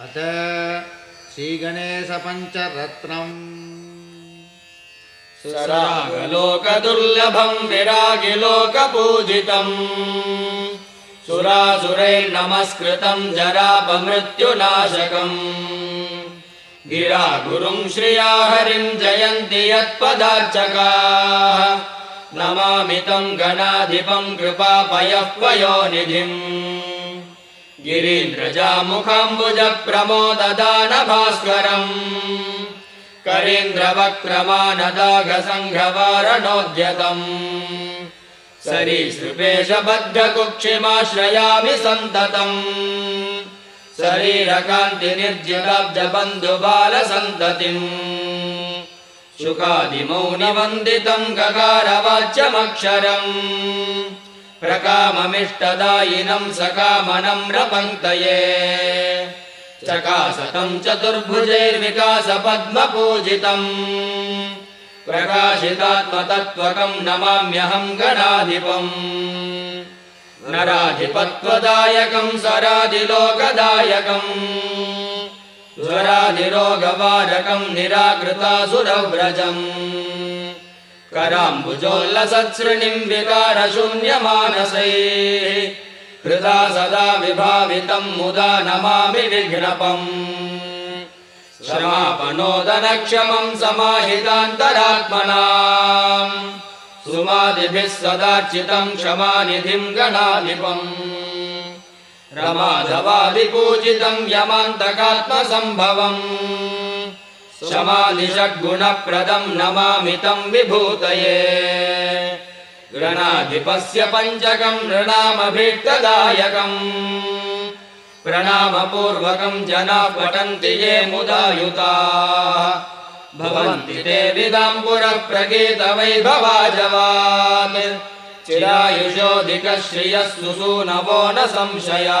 अत श्रीगणेशपञ्चरत्नम्। सरागलोकदुर्लभम् विरागिलोकपूजितम्। सुरासुरैर्नमस्कृतम् जरापमृत्युनाशकम्। गिरा गुरुम् श्रिया हरिम् जयन्ति यत्पदार्चकाः। नमामितम् गणाधिपम् कृपापयः पयोनिधिम् भास्करम् करीन्द्रवक्रमानदाघसङ्घवारणोद्यतम्। सरीसृपेशबद्धकुक्षिमाश्रयामि सन्ततम्। शरीरकान्तिनिर्जिताब्जबन्धुबालसन्ततिम्। शुकादिमौनिवन्दितम् गकारवाच्यमक्षरम् प्रकाममिष्टदायिनम् सकामनम् रपङ्क्तये चकासतम् चतुर्भुजैर्विकासपद्मपूजितम् प्रकाशितात्मतत्त्वकम् नमाम्यहम् गणाधिपम्। नराधिपत्वदायकम् सराधिलोकदायकम् स्वराधिरोगवारकम् निराकृतासुरव्रजम् कराम्बुजोल्लसत्सृणिम् विकारशून्यमानसैः। हृदा सदा विभावितम् मुदा नमामि विघ्नपम्। क्षमापनोदनक्षमम् समाहितान्तरात्मना सुमादिभिः सदार्चितम् क्षमानिधिम् गणाधिपम्। रमाधवादिपूजितम् यमान्तकात्मसम्भवम् समाधिषड्गुणप्रदम् नमामितम् विभूतये। गणाधिपस्य पञ्चकम् नृणामभीष्टदायकम्। प्रणामपूर्वकम् जनाः पठन्ति ये मुदायुताः। भवन्ति ते विदाम् पुरः प्रगीतवैभवाजवान् चिरायुषोऽधिकश्रियः सुसूनवो न संशया